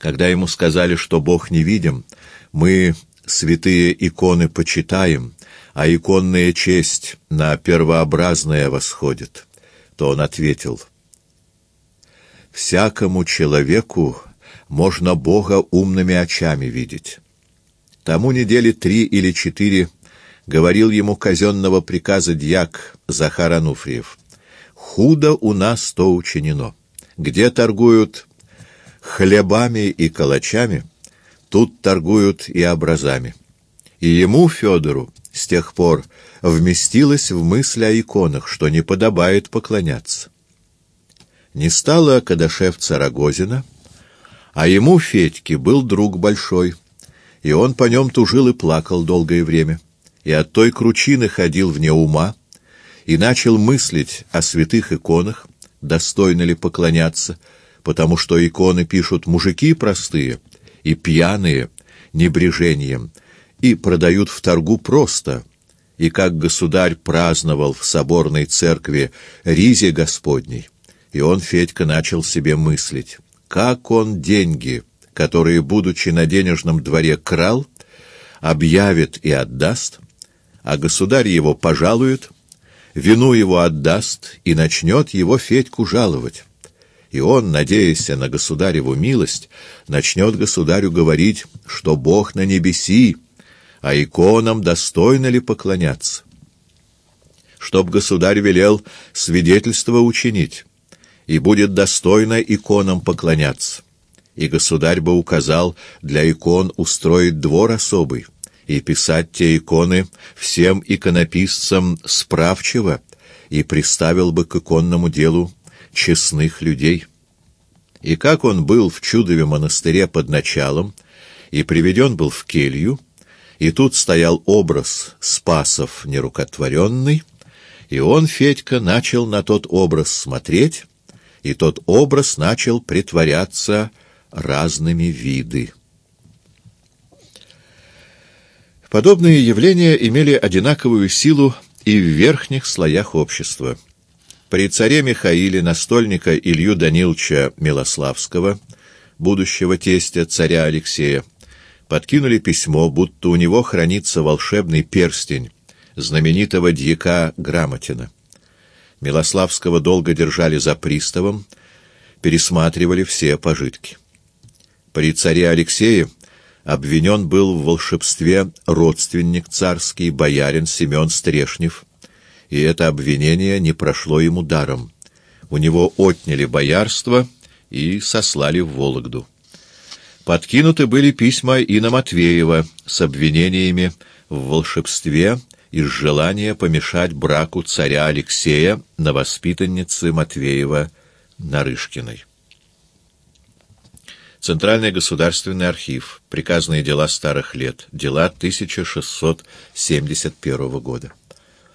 Когда ему сказали, что Бог невидим, мы святые иконы почитаем, а иконная честь на первообразное восходит, то он ответил, «Всякому человеку можно Бога умными очами видеть». Тому недели три или четыре говорил ему казенного приказа дьяк Захар Ануфриев. «Худо у нас то учинено. Где торгуют хлебами и калачами, тут торгуют и образами». И ему, Федору, с тех пор вместилось в мысль о иконах, что не подобает поклоняться. Не стало Кадашевца Рогозина, а ему, Федьке, был друг большой, и он по нем тужил и плакал долгое время, и от той кручины ходил вне ума, и начал мыслить о святых иконах, достойно ли поклоняться, потому что иконы пишут мужики простые и пьяные, небрежением, и продают в торгу просто, и как государь праздновал в соборной церкви Ризе Господней, и он, Федька, начал себе мыслить, как он деньги, которые, будучи на денежном дворе, крал, объявит и отдаст, а государь его пожалует, вину его отдаст и начнет его Федьку жаловать. И он, надеясь на государеву милость, начнет государю говорить, что Бог на небеси, а иконам достойно ли поклоняться. Чтоб государь велел свидетельство учинить, и будет достойно иконам поклоняться. И государь бы указал для икон устроить двор особый и писать те иконы всем иконописцам справчиво и приставил бы к иконному делу честных людей. И как он был в чудове монастыре под началом и приведен был в келью, и тут стоял образ Спасов нерукотворенный, и он, Федька, начал на тот образ смотреть, и тот образ начал притворяться разными виды. Подобные явления имели одинаковую силу и в верхних слоях общества. При царе Михаиле настольника Илью Даниловича Милославского, будущего тестя царя Алексея, подкинули письмо, будто у него хранится волшебный перстень знаменитого дьяка Грамотина. Милославского долго держали за приставом, пересматривали все пожитки. При царе Алексее обвинен был в волшебстве родственник царский, боярин Семен Стрешнев, и это обвинение не прошло ему даром. У него отняли боярство и сослали в Вологду. Подкинуты были письма и на Матвеева с обвинениями в волшебстве из желания помешать браку царя Алексея на воспитаннице Матвеева Нарышкиной. Центральный государственный архив. Приказные дела старых лет. Дела 1671 года.